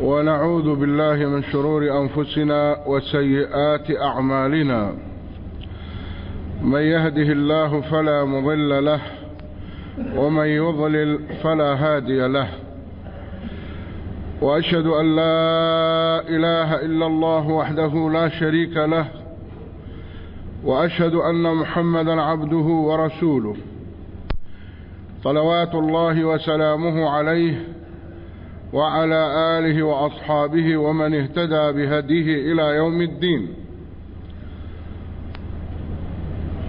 ونعوذ بالله من شرور أنفسنا وسيئات أعمالنا. من يهده الله فلا مضل له ومن يضلل فلا هادي له. وأشهد أن لا إله إلا الله وحده لا شريك له وأشهد أن محمدا عبده ورسوله. صلوات الله وسلامه عليه وعلى آله وأصحابه ومن اهتدى بهديه إلى يوم الدين.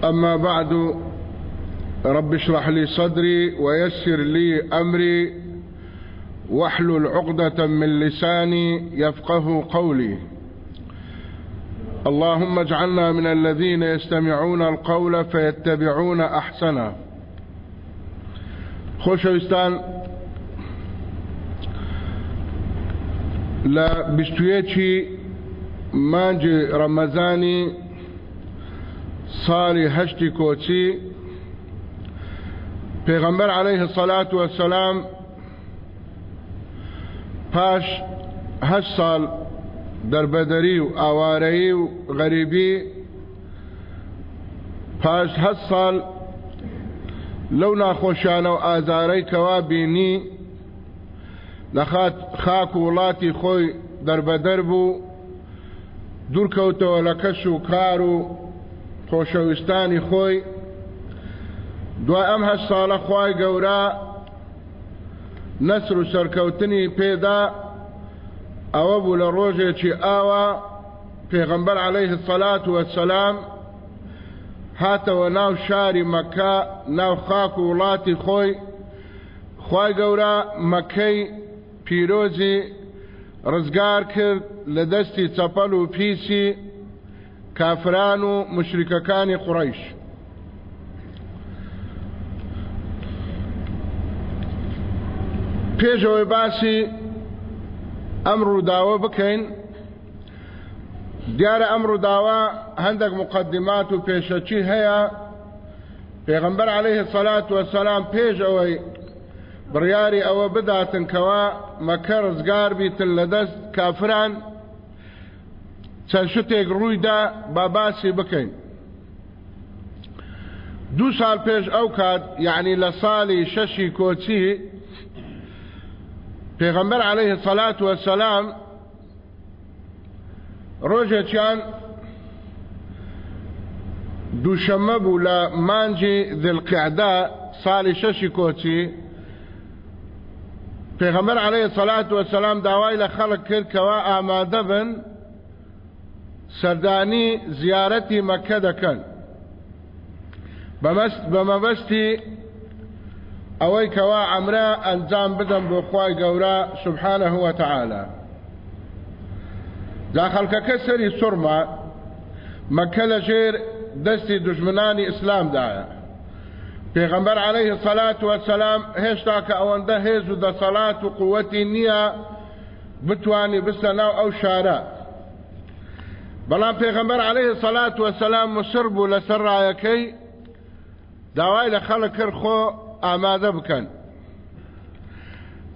أما بعد رب اشرح لي صدري ويسر لي أمري واحلل عقدة من لساني يفقه قولي. اللهم اجعلنا من الذين يستمعون القول فيتبعون أحسنه. خۆشەویستان لە بیستویەکی مانجی ڕەمەزانی ساڵی هەشتی کۆچی پێغەمبەر عەلەیه سەلات وەسەلام پاش هەشت ساڵ دەربەدەری و ئاوارەیی و غەریبی پاش هەست ساڵ لەو ناخۆشیانە و ئازارەی کەوا بینی. لە خاک و وڵاتی خۆی دەربەدەر بوو دوورکەوتەوە لە کەش و کار و خۆشەویستانی خۆی. دوای ئەم هەست ساڵە خوای گەورە نەسر و سەرکەوتنی پێدا ئەوە بوو لە ڕۆژێکی ئاوە پێغەمبەر عەلەیه سەلات وەسەلام هاتەوە ناو شاری مەکە ناو خاک و وڵاتی خۆی. خی گەورە مەکەی پیرۆزی ڕزگار کرد لە دەستی چەپەل و پیسی کافران و مشریکەکانی قڕیش پێشەوەی باسی ئەم ڕووداوە بکەین. دیارە ئەم ڕووداوە هەندێک مقدمات و پێشەچی هەیە. پێغمبەر عليه سەلات وەسەلام پێش ئەوەی بڕیاری ئەوە بداتن کەوا مەکە ڕزگار بیتن لە دەست کافران چەند شتێک ڕوویدا با باسی بکەین دوو سال پێش ئەو کات یعنی لە ساڵی شەشی کۆچی پێغمبەر عليه سەلات وەسەلام ڕۆژێکیان دووشەمە بوو لە مانجی دڵقعدا ساڵی شەشی کۆچی پێغەمبەر عەلەیهی سەلات وەسەلام داوای لە خەڵک کرد کەوا ئامادە بن سەردانی زیارەتی مەکە دەکەن بەمەبەستی ئەوەی کەوا ئەمرە ئەنجام بدەن بۆ خوای گەورە سبحانه وتعالى جا خەڵکەکە سەری سوڕما مەکە لە ژێر دەستی دژمنانی ئیسلامدایە پێغەمبەر عەلەیهی سەلات وەسەلام هێشتا کە ئەوەندە هێز و دەسەڵات و قووەتی نییە بتوانی بستە ناو ئەو شارە بەڵام پێغەمبەر عەلەیهی سەلات وەسەلام مسر بوو لەسەر ڕایەکەی داوای لە خەڵک کرد خۆ ئامادە بکەن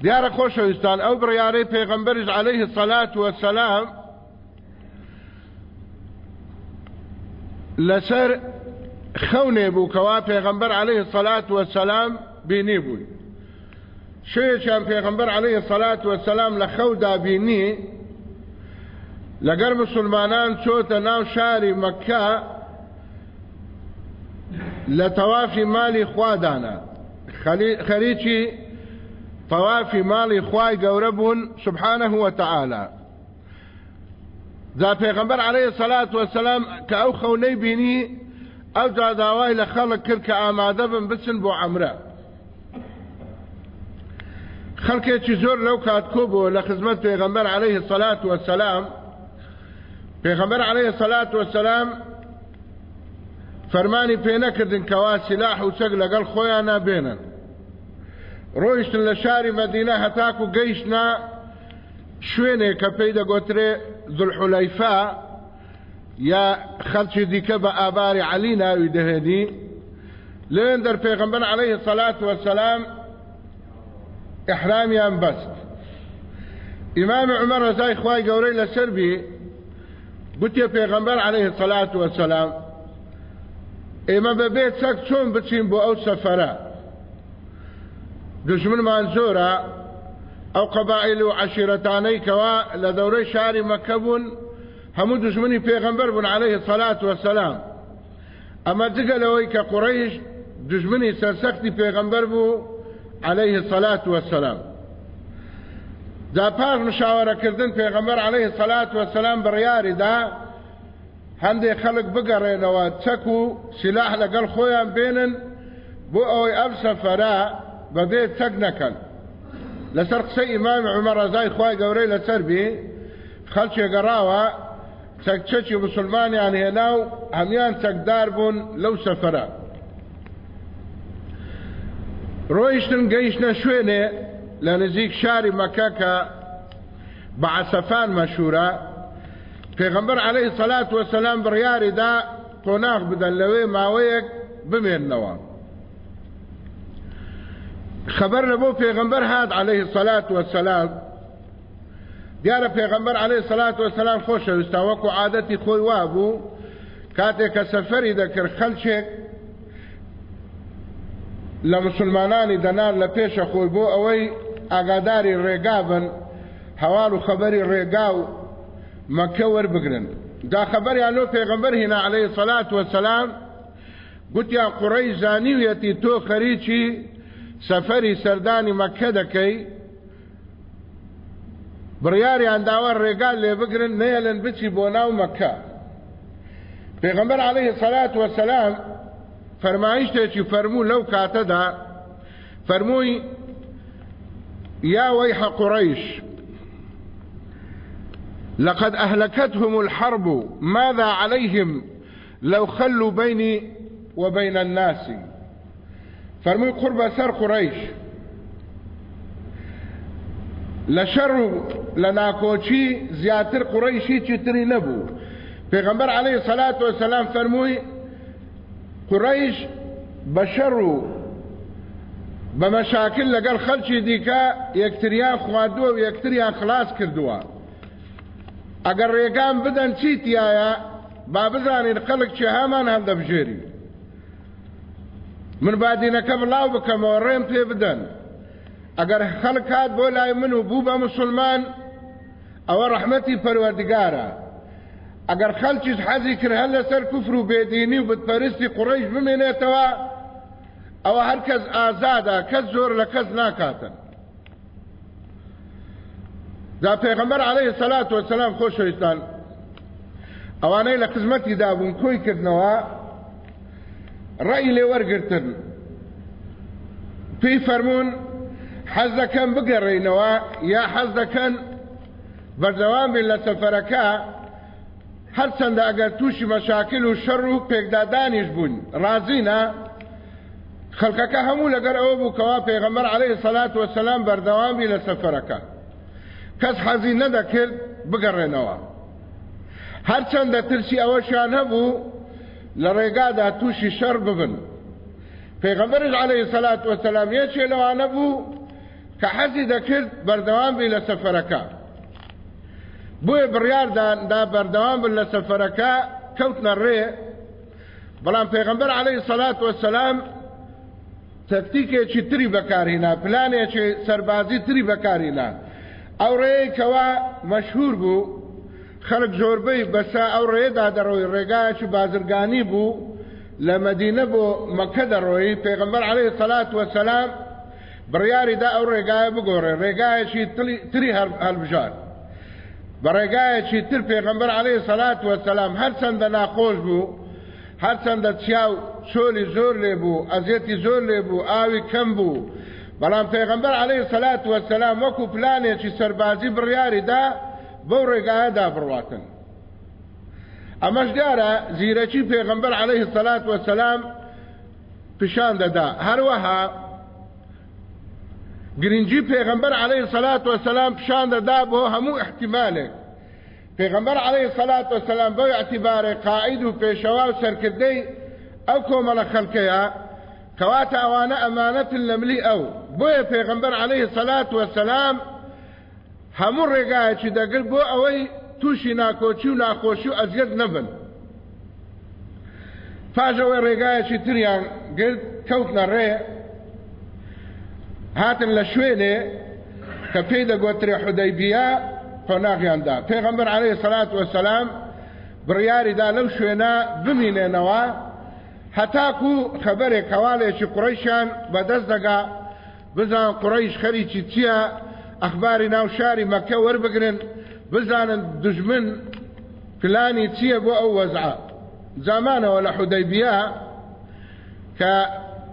دیارە خۆشەویستان ئەو بڕیارەی پێغەمبەریش عەلەیهی سەلات وەسەلام لەسەر خەونێ بوو کەوا پێغەمبەر عليه سەلات وەسەلام بینی بووی شوێکیان پێغەمبەر عليه سەلات وەسەلام لە خەودا بینی لەگەر مسلمانان چۆتە ناو شاری مەکە لە تەوافی مالی خوادانە خەریکی تەوافی ماڵی خوای گەورە بوون سبحانه وتعالى جا پێغەمبەر عليه سەلات وەسەلام کە ئەو خەونەی بینی داوای لە خەڵک کرد کە ئامادە بن خەڵکێکی زۆر لەو کات کۆ بوو لە خزمەت پێغەمبەر عليه سەلات وەسەلام پێغەمبەر عليه سەلات وەسەلام فەرمانی پێ نەکردن کەوا سلاح و چەک لەگەڵ خۆیان نابێنن ڕۆیشتن لە شاری مەدینە هەتاک و گەیشتنا شوێنێک کە پێی دەگۆترێ زولحولەیفا یا خەڵکی دیکە بە ئاباری علی ناوی دەهێنی لێن دەر پێغمبەر عليه سەلات وەسەلام ئەحرامیان بەست إمام عمر رضای خوای گەورەی لەسەر بی گوتێ پێغەمبەر عليه الصلاة والسلام. ئێمە بەبێ چەک چۆن بچین بۆ ئەو سەفەرە دژمنمان زۆرە ئەو قەبائل و عشیرەتانەی کەوا لە شاری مەکە بوون هەموو دژمنی پێغەمبەر بوون عليه الصلاة والسلام. ئەمە جگەلەوەی کە قوڕیش دژمنی سەرسەختی پێغەمبەر بوو عليه الصلاة والسلام. دا پاش مشاوەرەکردن پێغەمبەر عليه الصلاة والسلام بڕیاریدا هەندێک خەڵک بگەڕێنەوە چەک و سلاح لەگەڵ خۆیان بێنن بۆ ئەوەی ئەم سەفەرە بەبێ چەک لەسەر قسەی ئیمام عمەر ڕەزای خوای گەورەی لەسەر بێ خەڵکێ چەکچەکی مسلمانیان هێنا و هەمیان چەکدار بوون لەو سەفەرە ڕۆیشتن گەیشتە شوێنێ لە نزیک شاری مەکە کە بەعسەفان مەشهورە پێغەمبەر عەلەیهی سەلات وەسەلام بڕیاریدا قۆناغ بدەن لەوێ ماوەیەک بمێننەوە. خبر لەبۆ پێغەمبەر هات عەلەیهی سەلات وەسەلام دیارە پێغەمبەر عەلەیهی سەلات وەسەلام خۆشەویستە وەکو عادەتی خۆی وابوو کاتێک کە سەفەری دەکرد خەلچێک لە مسلمانانی دەنار لە پێشە خۆی بۆ ئەوەی ئاگاداری ڕێگا بن هەواڵ و خەبەری ڕێگا و مەکە وەربگرن دا خەبەریان لۆ پێغەمبەر هینا عەلەیهی سەلات وەسەلام گوتیان قوڕەی زانیویەتی تۆ خەریکی سەفەری سەردانی مەکە دەکەی بڕیاریان داوە ڕێگال لێ بگرن نێلن بچی بۆ ناو مەکە پێغەمبەر عەلەیهی سەلات وەسەلام فەرمایشتێکی فەرموو لەو فەرمووی يا ويح قريش لقد أهلكتهم الحرب ماذا عليهم لو خلوا بيني وبين الناس. فرمي قرب سر قريش لشر لە ناکۆچی زیاتر قڕیشی چتری نەبوو. پێغمبەر عليه سەلات و سەسلام فەرمووی قڕیش بە شەڕ و بە مەشاکل لەگەڵ خەلکی دیکە یەکتریان خواردووە و یەکتریان خلاص کردووە. ئەگەر ڕێگان بدەن چیتیایە با بزانین خەڵک چه هامان هەندەبژێری من بادینەکە بڵاو بکەمەوە ڕێم پێ بدەن. ئەگەر خەڵک هات بۆ لای من و بوو بە مسلمان ئەوە ڕەحمەتی پەروەردگارە. ئەگەر خەلکیش حەزی کرد هەر لەسەر کوفر و بێدینی و بتپەرستی قوڕیش بمێنێتەوە ئەوە هەر کەس ئازادە کەس زۆر لە کەس ناکاتن. دا پێغەمبەر عليه سەلات وسلام خۆشەویستان ئەوانەی لە خزمەتی دابوون کۆی کردنەوە ڕای لێ وەرگرتن. پێی فەرمونون حەز دەکەن بگەڕێنەوە یا حەز دەکەن بەردەوام بین لە سەفەرەکە هەرچەندە ئەگەر تووشی مەشاکل و شەڕ و پێکدادانیش بوون. ڕازینە خەڵکەکە هەموو لەگەر ئەوە بوو کەوا پێغەمبەر عليه سەلات وسلام بەردەوامی لە سەفەرەکە کەس حەزی نەدەکرد بگەڕێنەوە. هەرچەندە ترسی ئەوەشیان هەبوو لە ڕێگادا تووشی شەڕ ببن. پێغەمبەرش عەلەیهی سەلات وەسەلام یەکێ لەوانە بوو کە حەزی دەکرد بەردەوام بی لە بۆیە بڕیاردان دا بەردەوام بن لە سەفەرەکە کەوتنە ڕێ بەڵام پێغەمبەر عەلەیهی سەلات وەسەلام تەکتیکێکی تری بەکارهێنا پلانێکی سەربازی تری بەکارهێنا ئەو ڕێیەکەوە مەشهور بوو خەڵک زۆربەی بەسا ئەو ڕێدا دەڕۆی ڕێگایکی بازرگانی بوو لە مەدینە بۆ مەکە دەڕۆی پێغمبەر عليه الصلاة والسلام بڕیاریدا ئەو ڕێگایە بگۆڕێ ڕێگایەکی تری هەڵبژار بە ڕێگایەکی تر پێغمبەر عليه الصلاة والسلام هەرچەندە ناخۆش بوو هەرچەندە چیا و چۆلی زۆر لێ بوو ئەزیەتی زۆر لێ بوو ئاوی کەم بوو بەڵام پێغمبەر عليه سەلات وەسەلام وەکو پلانێکی سەربازی بڕیاریدا بەو ڕێگایەدا بڕواتن ئەمەش دیارە زیرەکی پێغمبەر عليه سەلات وەسەلام پیشان دەدا هەروەها گرنگی پێغمبەر عليه سەلات وەسەلام پیشان دەدا بۆ هەموو احتیمالێک پێغمبەر عليه سەلات وەسەلام بەو اعتیبارێ قائد و پێشەوا و سەرکردەی ئەو کۆمەڵە خەڵکەیە کەواتە ئەوانە ئەمانەتن لە ملی ئەو بۆیە پێغمبەر عليه سەلات وەسەلام هەموو ڕێگایەکی دەگرت بۆ ئەوەی تووشی ناکۆچی و ناخۆشی و ئەزیەت نەبن پاژەوەی ڕێگایەکی تریان گرت کەوتنە ڕێ هاتن لە شوێنێ کە پێی دەگوترێ حودەیبیە قۆناغیاندا پێغەمبەر عەلەیهی سەلات وەسەلام بڕیاریدا لەو شوێنە بمینێنەوە هەتاکو خەبەرێک هەواڵێکی قڕیشیان بەدەست دەگا بزان قڕیش خەریکی چییە ئەخباری ناو شاری مەکە وەربگرن بزانن دژمن فلانی چییە بۆ ئەو وەزع زمانەوە لە حودەیبیە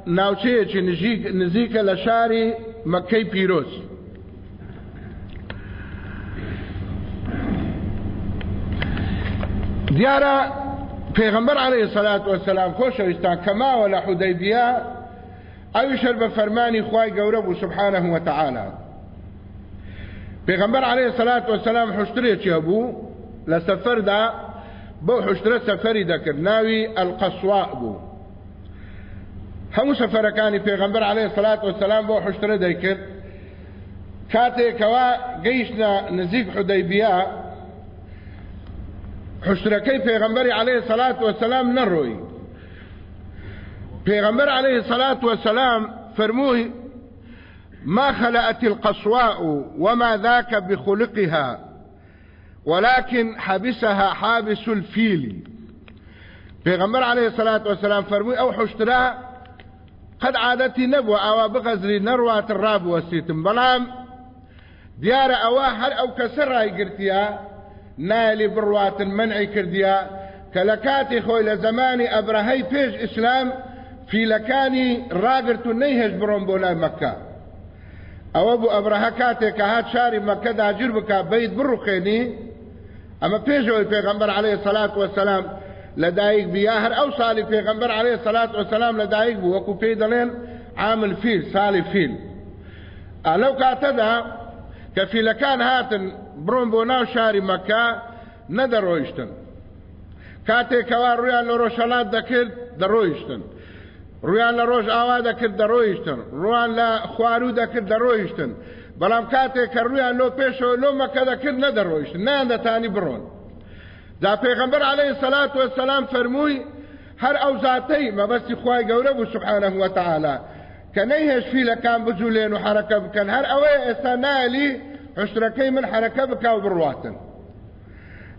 کە ناوچەیەکی نزیکە لە شاری مەکەی پیرۆز. دیارە پێغمبەر عليه سەلات وسلام خۆشەویستان کەماوە لە حودەیبیە ئەویشەر بە فەرمانی خوای گەورە بوو سبحانه وتعالى پێغمبەر عليه سەلات وسلام حشترێکی هەبوو لە سەفەردا بۆ حشترە سەفەری دەکرد ناوی ئەلقەسوا بوو. هەموو سەفەرەکانی پێغمبەر عليه سەلات وسلام بۆ حشترە دەیکرد. کاتێکەوە گەیشتە نزیک حودەیبیە حشرەکەی پێغمبەری عليه سەلات وسلام نەڕۆی. پێغمبەر عليه سەلات وسلام فەرمووی ما خلأت القصواء وما ذاك بخلقها ولكن حبسها حابس الفيل. پیغمبر عليه الصلاة والسلام فرموي أو حشترا قد عادتي نبوة أو بغزري نروات الراب وسيتم بلام ديار أوا هل أو كسر رأي قرتيا نالي بروات المنع كرديا. كلكاتي خوي لزماني ابرهي بيج إسلام في لكاني راقرتو نيهج برون بولا مكة. أو ابو ابرهه كاتي كهات شاري مكة دا جربك بيت بروخيني. أما پێشەوەی پێغمبەر عليه سلاات وسلام لدايق بيا هر او سالي پیغمبر عليه الصلاة والسلام لدايق بو. وكو پی دلين عام الفيل سالي فيل لو كاتدا كفيلكان هاتن برون بو ناو شاري مكة ندرويشتن کاتێک کەوا ڕویان لە ڕۆژەلات دەکرد دەڕۆیشتن ڕویان لە ڕۆژ ئاوا دەکرد دەڕۆیشتن ڕوان لە خوارو دەکرد دەڕۆیشتن بەڵام کاتێک کە ڕویان لۆ پێشەوە لۆ مەکە دەکرد نەدەڕۆیشتن نان دەتانی بڕۆن دا پێغمبەر عليه سەلات وسلام فەرمووی هەر ئەو زاتەی مەبەستی خوای گەورە بوو سبحانه وتعالى کە نەیهێش فیلەکان بجوولێن و حرەکە بکەن هەر ئەوەیە ئێستا نالی حشتەکەی من حرەکە بکا و بڕواتن.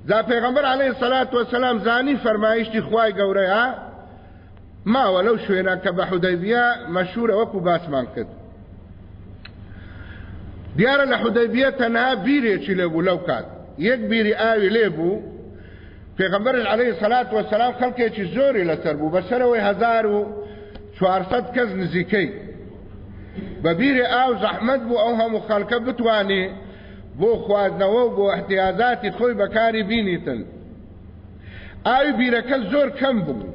دا پێغمبەر عليه سەلات وسلام زانی فەرمایشتی خوای گەورەیە ماوە لەو شوێنە کە بە حودەیبیە مەشهورە وەکو باسمان کرد. دیارە لە حودەیبیە تەنها بیرێکی لێبوو لەو کات. یەک بیری ئاوی لێبوو پێغەمبەر عەلەیهی سەلات وەسەلام خەڵکێکی زۆری لەسەر بوو؟ بەسەرەوەی هەزار و چوارسەد کەس نزیکەی. بە بیری ئاو زەحمەت بوو ئەو هەموو خەڵکە بتوانێ بۆ خواردنەوە و بۆ احتیاجاتی خۆی بەکاری بینیتن. ئاوی بیرەکە زۆر کەم بوو.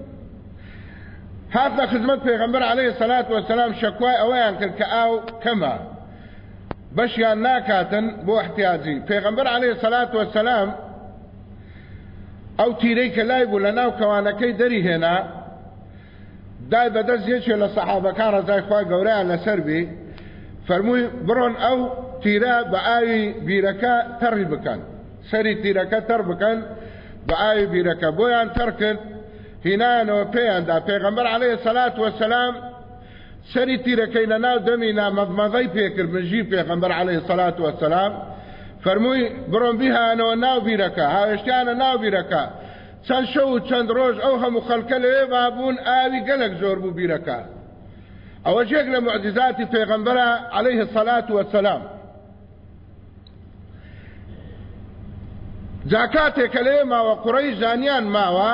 هات لە خزمەت پێغەمبەر عەلەیهی سەلات وەسەلام شەکوای ئەوەیان کرد کە ئاو کەمە. بەشیان ناکاتن بۆ احتیاجی. پێغمبەر عليه سەلات وەسەلام ئەو تیرەی کە لای بوو لە ناو کەوانەکەی دەری هێنا دای بەدەست یەکێ لە سەحابەکان ڕزای خوا گەورەیان لەسەر بی فەرمووی بڕۆن ئەو تیرە بە ئاوی بیرەکە تەڕی بکەن. سەری تیرەکە تەر بکەن بە ئاوی بیرەکە بۆیان تەر کرد هینانەوە پێیاندا. پێغەمبەر عليه سەلات وەسەلام سەری تیرەکەی لە ناو دەمی نامەدمەغەی پێکرد بژی پێغەمبەر عليه سەلات وەسەلام فەرمووی بڕۆم بیهانەوە ناو بیرەکە هاوێشتیانە ناو بیرەکە. چەند شەو چەند ڕۆژ ئەو هەموو خەڵکە لەوێ بابوون ئاوی گەلک زۆر بوو بیرەکە. ئەوە جێک لە معجزاتی پێغەمبەرە عليه سەلات وەسەلام جاکاتێک کە لێ ماوە قوڕەی زانیان ماوە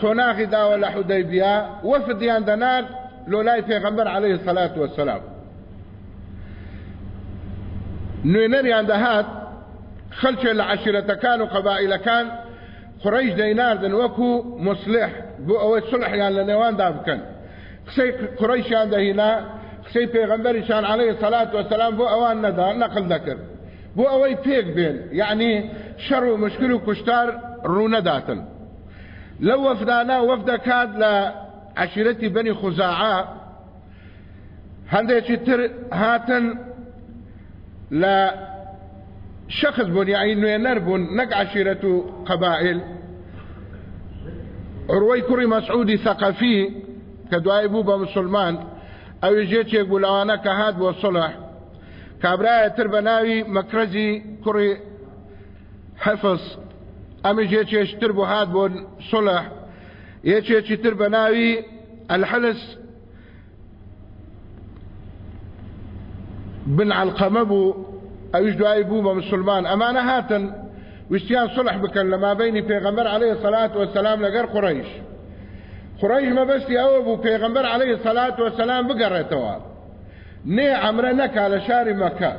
خۆناغی داوە لە حودەیبیا وەفدیان دەنات لۆلای پێغەمبەر عليه الصلاة والسلام نوێنەریان دەهات خەلچێ لە عشیرەتەکان و قەبائیلەکان قڕیش دەیناردن وەکو مصلح بۆ ئەوەی سڵحیان لە نێواندا بکەن قسەی قڕیشیان دەهینا قسەی پێغەمبەریشان عليه سەلات وسلام بۆ ئەوان نەدا نەقل دەکرد بۆ ئەوەی پێک بێن یعنی شەڕ و مشکل و کوشتار ڕوونەداتن لەو وەفدانا وەفدەکات لە عشيرتي بني خزاعة هندێکی تر هاتن لە شخص بون يعني عشیرەت و قەبائل عروەی کوڕی مەسعودی سەقەفی کە دوای بوو بە مسلمان ئەوی ژێچێک بوو لەوانە کە هات بۆ سڵح کابرایە تر بە ناوی مەکرەزی کوڕی حەفظ ئەمە ژێچێشتر بوو هات بۆ سڵح یەکێکی تر بە ناوی الحلس بن علقمە بوو ئەوش دوای بوو بە مسلمان. ئەمانە هاتن وشتیان صلح بکەن لە مابینی پێغەمبەر عليه سەلات وسلام لەگەر قڕیش قڕیش مەبەستی ئەوە بوو پێغەمبەر عليه سەلات وسلام بگەڕێتەوە نێ ئەمرە نەکا لە شاری مەکە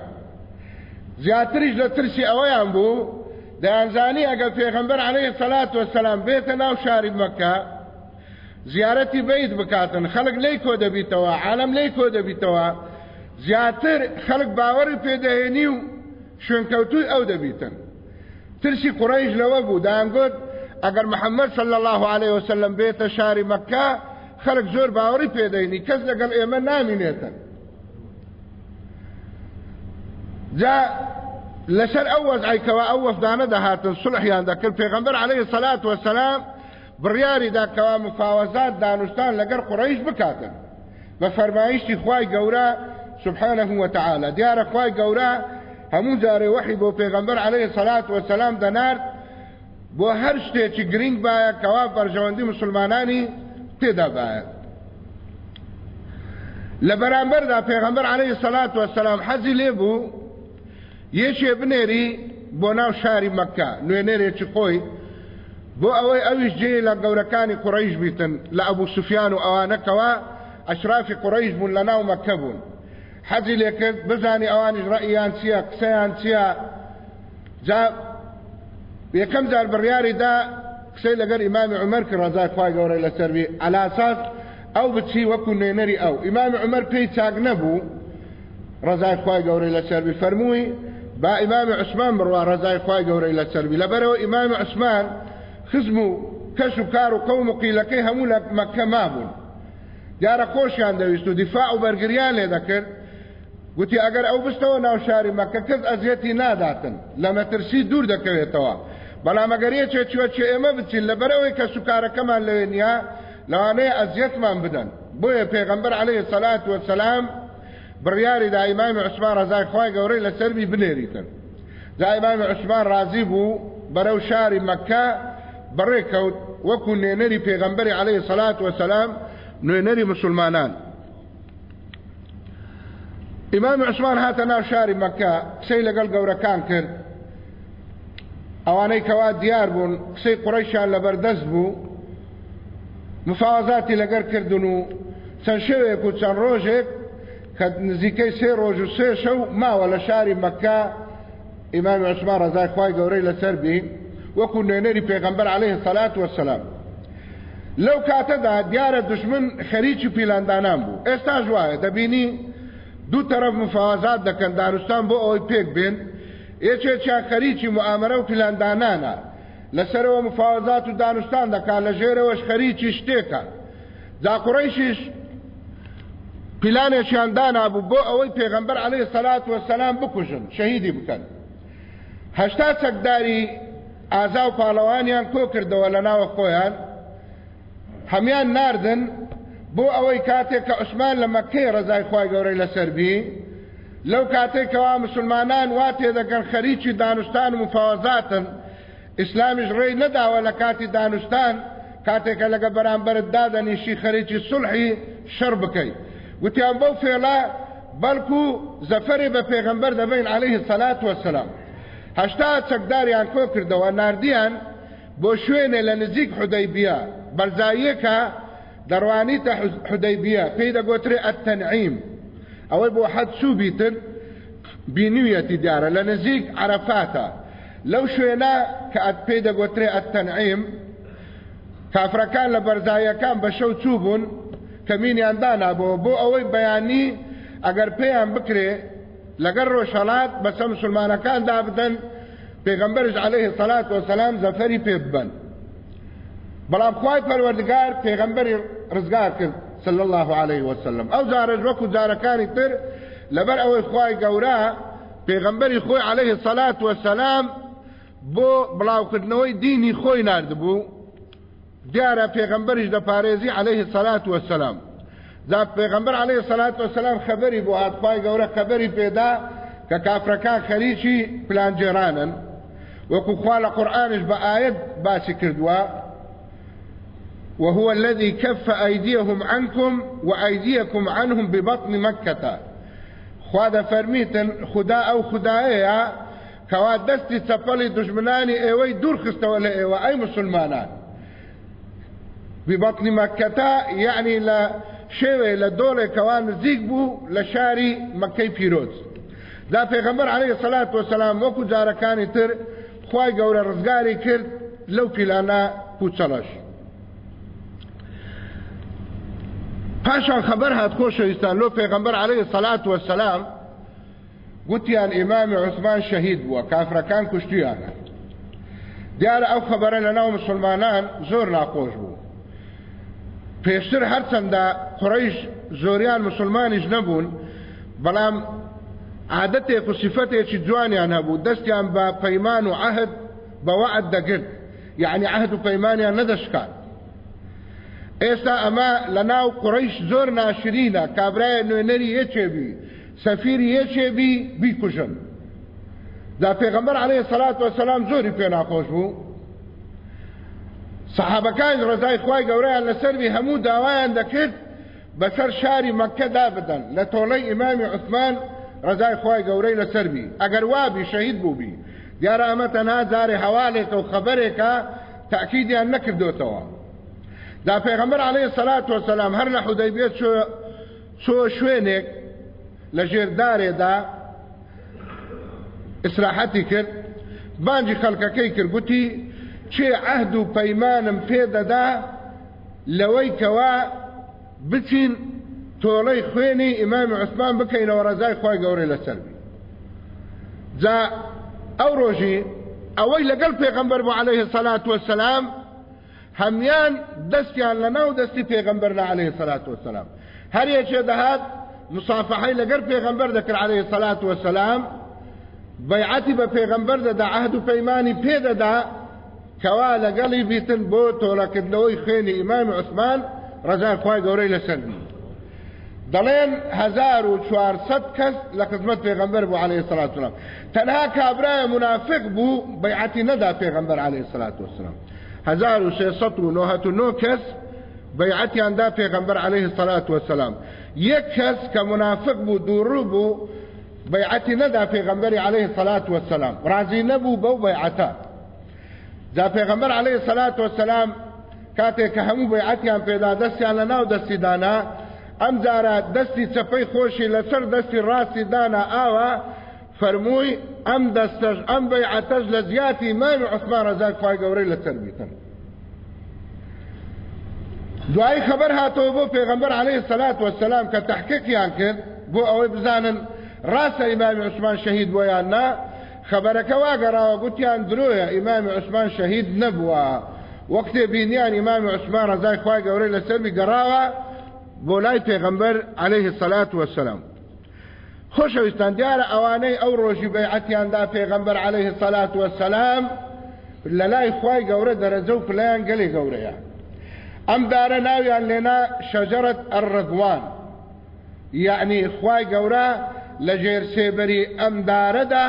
زیاتریش لە ترسی ئەوەیان بوو دەیانزانی ئەگەر پێغەمبەر عليه سەلات وسلام بێتە ناو شاری مەکە زیارەتی بیت بکاتن. خەڵک لی کۆ عالم لی کۆ دەبیتەوە زیاتر خەڵک باوەڕی پێدەهێنی و شوێنکەوتوی ئەو دەبیتن. ترسی قڕیش لەوە بوو دایانگوت ئەگەر محەممەد صلى الله عليه وسلم بێتە شاری مەکە خەڵک زۆر باوەڕی پێدەینی کەس لەگەڵ ئێمە نامینێتن. جا لەسەر ئەو وەزعیکەوە ئەو وەفدانە دەهاتن سڵحیان دەکرد. پێغەمبەر عليه الصلاة والسلام بڕیاری داکەوا مفاوەزات دانوستان لەگەر قڕیش بکاتن. بە فەرمایشتی خوای گەورە سبحانه وتعالى. دیارە خوای گەورە هەموو جارێ وحی بۆ پێغەمبەر عليه سەلات وسلام دەنارد بۆ هەر شتێکی گرنگ باە کەوا بەرژەوەندی مسلمانانی تێدا باە لە بەرامبەردا پێغەمبەر عليه سەلات وسلام حەزی لێ بوو یەکێ بنێری بۆ ناو شاری مەکە نوێنێرێکی خۆی بۆ ئەوەی ئەویش جێ لە گەورەکانی قڕیش بیتن لە ئەبوو سوفیان و ئەوانەکەوە ئەشرافی قڕیش بوون لە ناو مەکە حەزی لێکرد بزانی ئەوانیش ڕئیان چییە قسەیان چییە جا یەکەم جار بڕیاریدا قسەی لەگەر ئیمامی عمەر کرد ڕزای خوای گەورەی لەسەروی ئالاساس ئەو بچی وەکو نوێنەری ئەو. ئیمامی عمەر پێی چاک نەبوو ڕزای خوای گەورەی لەسەروی فەرمووی با ئیمامی عوسمان بڕوا ڕزای خوای گەورەی لەسەروی لەبەرەوە ئیمامی عوسمان خزم و کەس و کار و قەوم و قیلەکەی هەموو لە مەکە مابوون دیارە خۆشیان دەویست و دیفاع و بەرگریان لێ گوتی ئەگەر ئەو بستەوە ناو شاری مەکە کەس ئەزیەتی ناداتن. لە مەترسی دوور دەکەوێتەوە بەڵام ئەگەرەیەکێ چوەچێ ئێمە بچین لەبەرەوەی کە سوکارەکەمان لەوێ نیە لەوانەیە ئەزیەتمان بدەن بۆیە پێغەمبەر عليه سەلات وسلام بڕیاری دا ئیمامی عوسمان ڕزای خوای گەورەی لەسەروی بنێریتن دا ئیمامی عوسمان ڕازی بوو بەرەو شاری مەکە بەڕێکەوت وەکو نێنەری پێغەمبەری عليه سەلات وسلام نوێنەری مسلمانان. ئیمام عوسمان هاتە ناو شاری مەکە قسەی لەگەڵ گەورەکان کرد ئەوانەی کەوا دیار بوون قسەی قڕیشان لەبەردەست بوو مفاوازاتی لەگەر کردن و چەند شەوێک و چەند ڕۆژێک کە نزیکەی سێ ڕۆژ و سێ شەو ماوە لە شاری مەکە ئیمام عوسمان ڕزای خوای گەورەی لەسەر بی وەکو نوێنەری پێغەمبەر عليه سەلات وەسەلام لەو کاتەدا دیارە دشمن خەریکی پیلاندانان بوو ئێستا ژوایە دەبینی دوو طرف مفاوازات دەکەن دارستان بۆ ئەوەی پێک بێن. یەکێکیان خەریکی معامرە و پلاندانانە. لەسەرەوە مفاوازات و دانوستان دەکات لە ژێرەوەش خەریکی شتێکە. جاقڕیشیش پلانێکیان دانابوو بۆ ئەوەی پێغەمبەر عليه سەلات وەسەلام بکوژن شەهیدی بکەن. هەشتا چەکداری ئازا و پاڵەوانیان کۆ کردەوە لە ناوە خۆیان؟ هەمان ناردن بۆ ئەوەی کاتێک کە عوسمان لە مەکەی ڕزای خی گەورەی لەسەربی لەو کاتێکەوە مسلمانان وا تێدەگەن خەریکی دانوستان و مفاوەزاتن ئیسلامیش ڕێی نەداوە لە کاتی دانوستان کاتێکە لەگە بەرامبەرت دادەنیشی خەریکی سولحی شەر بکەیت. وتیان بەو فێڵە بەڵکو زەفەری بە پێغەمبەر دەبین عليه سەلات وەسلام هەشتا چەکداریان کۆ کردەوە نردیان بۆ شوێنێ لە نزیک حودەیبیە بەرزاییەکە دەڕوانیتە حدەیبیە. پێی دەگوترێ ئەتەنعیم. ئەوەی بۆ حەد سوو بیتن بینویەتی دیارە. لە نزیک عرفاتە لەو شوێنە کە ئەت پێی دەگوترێ ئەتەنعیم کافرەکان لە بەرزایەکان بە شەو چوو بوون کەمینیان دانابەوە بۆ ئەوەی بەیانی ئەگەر پێیان بکرێ لەگەر ڕۆژهڵات بەسە مسلمانەکان دابدەن پێغەمبەرش عليه سەلات وسلام بەڵام خوای پەروەردگار پێغەمبەری ڕزگار کرد صلى الله عليه وسلم. ئەو جارە وەکو جارەکانی تر لەبەر ئەوەی خوای گەورە پێغەمبەری خۆی عليه سەلات وەسەلام بۆ بڵاوکردنەوەی دینی خۆی نردبوو دیارە پێغەمبەریش دەپارێزی عليه سەلات وەسەلام جا پێغەمبەر عليه سەلات وەسەلام خەبەری بۆ هاتپای گەورە خەبەری پێدا کە کافرەکان خەریکی پلانجێرانن وەکو خوا لە قورآانش بە ئاەت باسی کردووە وهو الذي كف أيديهم عنكم وأيديكم عنهم ببطن مكة. خواد فرميتن خدا أو خدايا كوا دستي تسپلی دشمناني إيوي دور خستوا لأيوة أي مسلمانان ببطن مكة يعني لا شوي لدولة كوان نزيق بو لشاري مكي بيروز دا پیغمبر عليه الصلاة والسلام وكو جاركاني تر خواهي قول رزقاري کرد لو پیلانا پوچلش پاشان خبر هات خۆشەویستان لۆ پێغمبەر عليه سەلات وەسەلام گوتیان ئیمامی عوسمان شەهید بووە کافرەکان کوشتیانە دیارە ئەو خبرە لە ناو مسلمانان زۆر ناخۆش بوو. پێشتر هەرچەندە قڕیش زۆریان مسلمانیش نەبوون بەڵام عادەتێک و سیفەتێکی جوانیان هەبوو. دەستیان بە پەیمان و عهد بەوەعد دەگرت یعنی عهد و پەیمانیان نەدەشکات. ئێستا ئەمە لە ناو قڕیش زۆر ناشرینە کابرایە نوێنەری یەکێبی سەفیری یەکێبی بیکوژن دا پێغەمبەر عليه سەلات وەسەلام زۆری پێ ناخۆش بوو سەحابەکان ڕزای خوای گەورەیان لەسەروی هەموو داوایان دەکرد بەسەر شاری مەکە دابدەن لە تۆڵەی ئیمامی عوسمان ڕزای خوای گەورەی لەسەربی ئەگەر وابی شەهید بووبی دیارە ئەمە تەنها جارێ هەواڵێکە و خەبەرێکە تاکیدیان نەکردوتەوە دا پێغەمبەر عليه الصلاة والسلام هەر لە حودەیبێت چۆ شوێنێک لە ژێردارێدا ئیسراحەتی کرد. بانجی خەڵکەکەی کرد؟ گوتی چێ عهد و پەیمانم پێدەدا لەوەی کەوا بچین تۆڵەی خوێنی ئیمامی عوسمان بکەینەوە ڕزای خۆی گەورەی لەسەربی جا ئەو ڕۆژی ئەوەی لەگەڵ پێغەمبەر بۆ عليه الصلاة والسلام هەمیان دەستیان لنا دەستی پێغمبەر لە عليه الصلاة والسلام هەر یەکێ دەهات مسافحی لەگەر پێغمبەر دەکرد عليه الصلاة والسلام بيعتي بەعەتی بە پێغمبەر دەدا عهد و پەیمانی پێدەدا کەوا لەگەڵی بیتن بۆ تۆڵەکردنەوەی خوێنی ئیمام عوسمان ڕزان خوای گەورەی لەسەربی دەڵێن 1400 کەس لە خزمەت پێغمبەر بوو عليه الصلاة والسلام تەنها کابرای منافق بوو بەعەتی نەدا پێغمبەر عليه الصلاة والسلام 1699 کەس بەیعەتیاندا پێغەمبەر عليه الصلاة والسلام. يكس كمنافق بو دورو بوو دووڕوو بوو بەیعەتی عليه الصلاة والسلام. رازي نبو بو بيعتا جا پێغەمبەر عليه الصلاة والسلام کاتێک كهمو هەموو بەیعەتیان پێدا دەستیان لە ناو دەستیدانا ئەم جارە دەستی چەپەی خوشي لسر دەستی ڕاستی دانا. ئاوە فەرمووی ئەم دەستەش ئەم بەیعەتەش لە زیاتی مامی عوسمان ڕەزای خوای گەورەی لەسەر بیتن دوای خبر عليه الصلاة والسلام کە تحقیقیان کرد بۆ ئەوەی بزانن ڕاستە ئیمامی عوسمان شەهید بۆ یان نا خبرەکە واگەڕاوە گوتیان درۆیە ئیمامی عوسمان شەهید نەبووە. وەختێ بینیان ئیمامی عوسمان ڕزای خوای گەورەی لەسەرمی گەڕاوە عليه الصلاة والسلام خۆشەویستان دیارە ئەوانەی ئەو ڕۆژی بەیعەتیاندا پێغەمبەر عليه الصلاة والسلام لە لای خوای گەورە دەرەجە و پلەیان گەلێ گەورەیە. ئەم دارە ناویان لێنا شەجەرەت ئەڕەدوان یعنی خوای گەورە لە ژێر سێبەری ئەم دارەدا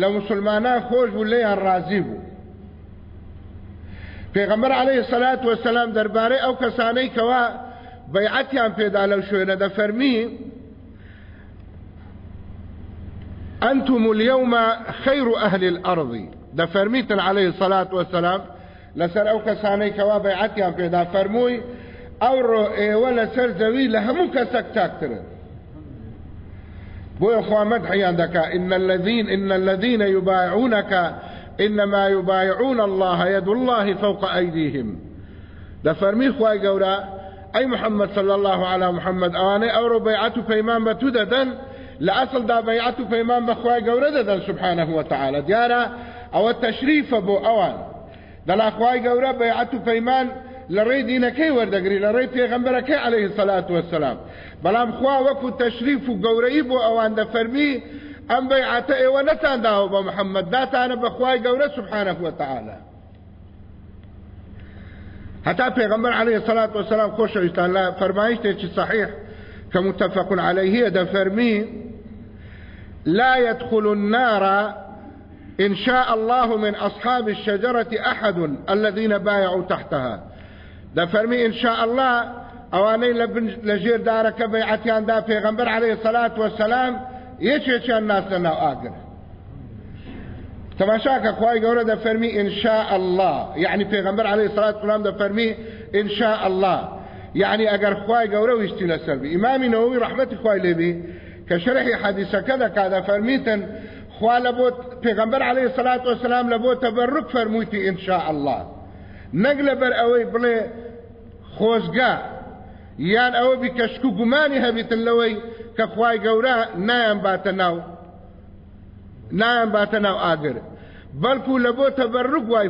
لە مسلمانان خۆش بوو لێیان ڕازی بوو. پێغەمبەر عليه الصلاة والسلام دەربارەی ئەو کەسانەی کەوا بەیعەتیان پێدا لەو شوێنە دەفەرمی أنتم اليوم خير أهل الأرض. ده فرميتن عليه الصلاة والسلام لسر أو كساني كوا بيعتيان بيدا فرموي أو رؤي ولا سر زوي لهمو كسك تاكتر. بو إخوة مدحي عندك إن الذين إن الذين يبايعونك إنما يبايعون الله يد الله فوق أيديهم. ده فرمي خواي قورا أي محمد صلى الله على محمد أواني أو ربيعته فيمان بتوددا لأصل دا بيعته فيمان بخواي قورا سبحانه وتعالى. ديارا أو التشريف بو أوان. دلا خواي قورا بيعته فيمان لڕێی دینەکەی وەردەگری لە ڕێی پێغەمبەرەکەی عليه سەلات وسلام بەڵام خوا وەکو تەشریف و گەورەی بۆ ئەوان دەفەرمی ئەم بەیعاتە ئێوە نەتانداوە بە محەممەد داتانە بەخوای گەورە سبحانە وتعاالە هەتا پێغمبەر عليه الصلاة والسلام خۆشەویستان لە فەرمایشتێکی صحيح. كمتفق عليه دەفەرمی لا يدخل النار إن شاء الله من أصحاب الشجرة أحد الذين بايعوا تحتها. دفرمي إن شاء الله أواني لجير دارك بيعتيان دا پیغمبر عليه الصلاة والسلام يچه الناس لنا آقر. تماشاك اخواي قولة دفرمي إن شاء الله. يعني پیغمبر عليه الصلاة والسلام دفرمي إن شاء الله. يعني اگر خواي قولة ويشتي لسر إمامي نووي رحمة خواي لبي كشرحي حديثة كذا كذا خوا لبو پیغمبر علیه الصلاة والسلام لبو تبرک فرمویتی ان شاء الله نقل بر اوی بڵێ خۆزگا یان ئەوە بی کەشک و گومانی هەبیتن لەوەی کە خوای گەورە نایان باتە ناو. نایان باتە ناو ئاگر بەڵکو لە بۆ وای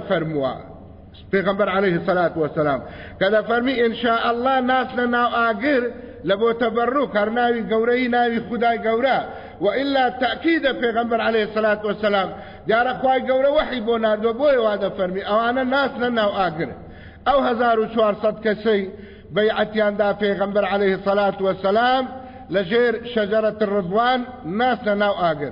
پێغمبەر عليه الصلاة والسلام کە فەرمی إن شاء الله ناس لە ناو ئاگر لە بۆ تەبەرک هەر ناوی گەورەی ناوی خدای گەورە وإلا تأكيد پیغمبر عليه الصلاة والسلام جارا خواهی گوره وحی بو ناردو بوی واده فرمی. اوانا ناس نناو آگر أو هزار و چوارصد کسی بیعتیان دا پیغمبر عليه الصلاة والسلام لجير شجرة الرضوان ناس نناو آگر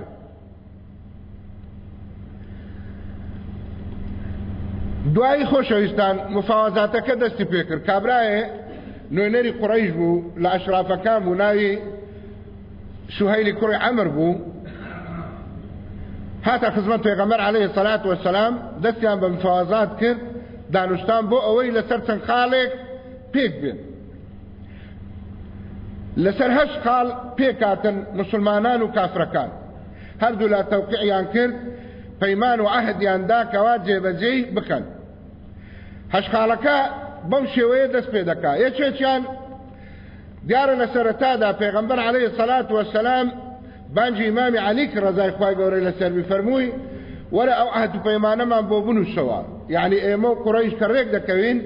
دوای خۆشەویستان مفاوازاتەکە دەستی پێکرد کابراایە نوێنەری قڕیش بوو لە عشرافەکان بوو ناوی شوهیلی کوڕی ئەمر بوو. هاتە خزمەت پێغەمەر عليه سەلات وسلام دەستیان بە مفاوازات کرد دانوشتان بۆ ئەوەی لەسەر چەند خاڵێک پێک بێن لەسەر هەش خاڵ پێکاتن مسلمانان و کافرەکان. هەردوو لا تەوقیعیان کرد پەیمان و عهدیان دا کەوا جێبەجێی بکەن. هەشخاڵەکە بەم شێوەیە دەست پێ دەکا. یەکێکیان دیارە لە سەرەتادا پێغمبەر عليه الصلاة والسلام بانجی ئیمامی علی کە ڕزای خوای گەورەی لەسەر فەرمووی وەرە ئەو عهد و پەیمانەمان بۆ بنووسەوە. یعنی ئێمە و قڕیش کە ڕێک دەکەوین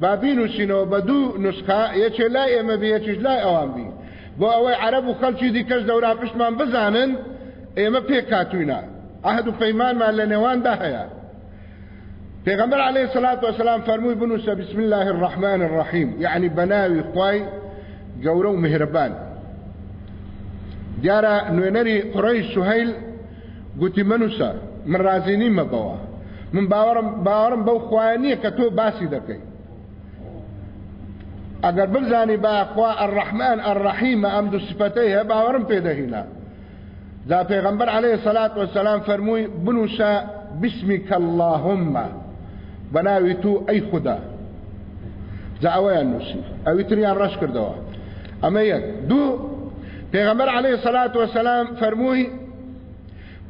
با بینوسینەوە بە دوو نسخە یەکێ لای ئێمە بی یەکیش لای ئەوان بی. بۆ ئەوەی عرب و خەڵکی دیکەش دەورا پشتمان بزانن ئێمە پێک کاتوینە عهد و پەیمانمان لە نێواندا پێغمبەر عليه الصلاة والسلام فرمووی بنووسە بسم الله الرحمن الرحيم يعني بناوي خوای گەورە و مهرەبان دیارە نوێنەری قڕی سوهیل منوسە من رازینی مەبەوە من باوەڕم باوەڕم بەو خوایە نییە کە تۆ باسی دەکەی. ئەگەر بزانی الرحمن الرحیمە ئەم دوو سفتەی هەیە باوەڕم دا پێغمبەر عليه الصلاة والسلام فەرمووی بنووسە باسمك اللهم. بەناوی تۆ ئەی خدا. جا ئەوەیان نووسی ئەوی تریان ڕەش کردەوە. ئەمە یەک. دوو پێغەمبەر عليه الصلاة والسلام فەرمووی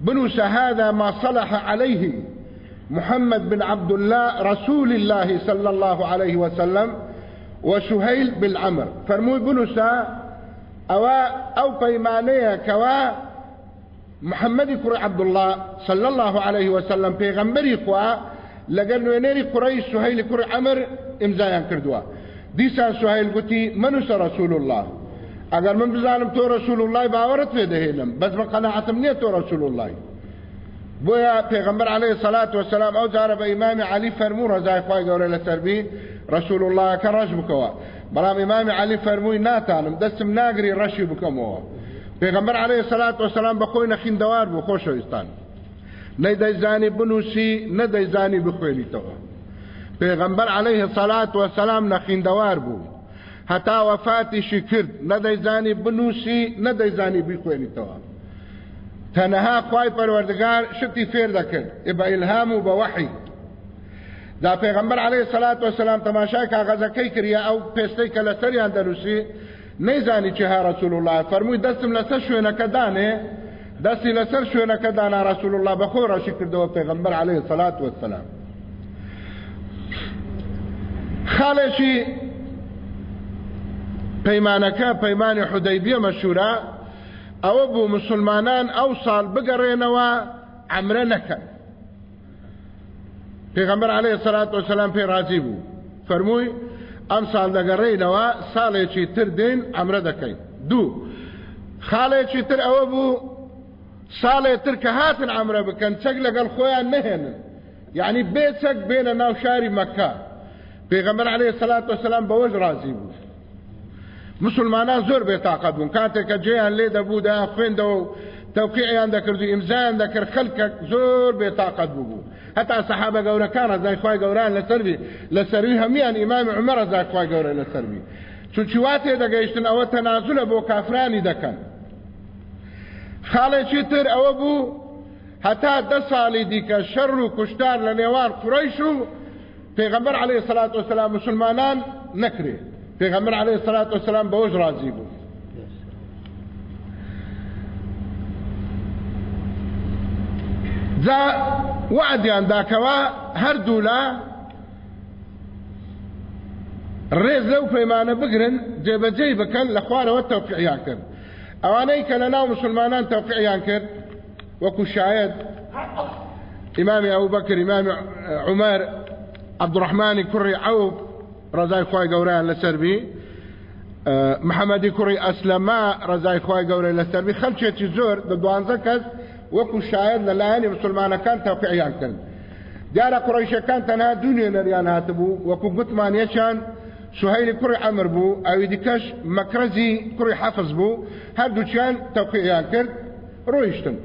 بنوس هذا ما صلح عليه محمد بن عبد الله رسول الله صلى الله عليه وسلم وشهيل بالعمر فرموي بنوسا أو أو بيمانيه كوا محمد كري عبد الله صلى الله عليه وسلم پیغمبري خوا لقد نوينيري قريش سهيل كري عمر امزايان كردوا دیسان سوهیل گوتی منوس رسول الله اگر من بزانم تو رسول الله باورت پێ دەهێنم بەس بە قەنەعەتم نییە تۆ رسول الله بۆیە پێغمبەر عليه الصلاة والسلام ئەو جارە بە ئیمامی علی فەرموو ڕزای خوای گەورە لەسەربی رسول الله ڕەش بکەوە بەڵام ئیمامی علی فەرمووی ناتانم دەستم ناگری ڕەشی بکەمەوە پیغمبر علیه الصلاۃ والسلام به خو نه خندوار وو خو شوستان نه د ځانې بنوسی نه د ځانې بخولی ته پیغمبر علیه الصلاۃ والسلام نه خندوار وو حتا وفات شکر نه د ځانې بنوسی نه د ځانې بخولی ته تنها خوای پروردگار شتی فیر دکړ ابا الهام او وحی. دا پیغمبر علیه الصلاۃ والسلام تماشا کاغذ کوي کړیا او پېستې کله سری اندلوسی نەیزانی چه ها رسول الله. فەرمووی دەستم لەسەر شوێنەکە دانێ دەستی لەسەر شوێنەکە دانا رسول الله. بەخۆ ڕەشی کردەوە پێغمبەر عليه الصلاة والسلام. خاڵێکی پەیمانەکە پەیمانی حودەیبیە مەشورە ئەوە بوو مسلمانان ئەو ساڵ بگەڕێنەوە عمرە نەکەن پێغەمبەر عليه سەلات وسلام پێ ڕازی بوو. فەرمووی ئەم ساڵ دەگەڕێینەوە ساڵێکی تر دێن ئەمرە دەکەین. دوو خاڵێکی تر ئەوە بوو ساڵێ ترکە هاتن ئەمرە بکەن چەک لەگەڵ خۆیان نهێنن یعنی بێچەک بێنە ناو شاری مەکە. پێغەمبەر عليه سلات وسلام بەوەش رازی بوو. مسلمانان زۆر بێتاقەت بوون. کاتێککە جێیان لێ دەبوو دا خوێندەوە و تەوقیعیان دەکرد و ئیمزایان دەکرد خەلکە زۆر بێتاقەت بوو. هەتا سەحابە گەورەکان ڕزای خی گەوران لەسەروی لەسەروی هەمیان ئیمام عمە ڕزای خی گەورە لەسەروی چونچواتێ دەگەیشتن ئەوە تەنازولە بۆ کافرانی دەکەن خاڵێکی تر ئەوە بوو هەتا دە ساڵی دیکە شەڕ و کوشتار لە نێوان قڕیش و پێغەمبەر عليه سلات وسلام مسلمانان نەکرێ پێغەمبەر عليه سلات وسلام بەوەش ڕازی بوو جا وعدیان داکەوە هەردوو لە ڕێز لەو پەیمانە بگرن جێبەجێی بکەن لە خوارەوە تەوقعیان کرد ئەوانەی کە لە ناو مسلمانان تەوقعیان کرد وەکو شاید ئیمامی ئەو بەکر ئیمامی عمەر عبدڕحمانی کوڕی عەوف ڕزای خی گەوریان لەسەربی محەممەدی کوڕی ئەسلەما ڕزای خی گەورەی لەسەربی خەلچێکی زۆر دە دوانزە کەس وەکو شاید لەلایەنی مسلمانەکان تەوقعیان کرد دیارە قڕیشەکان تەنها دوو نوێنەریان هاتبوو وەکو گوتمان یەکیان سوهيل كري عمر بو أو ديكاش مكرزي كري حافظ بو هادو چان توقيعيان کرد رويشتن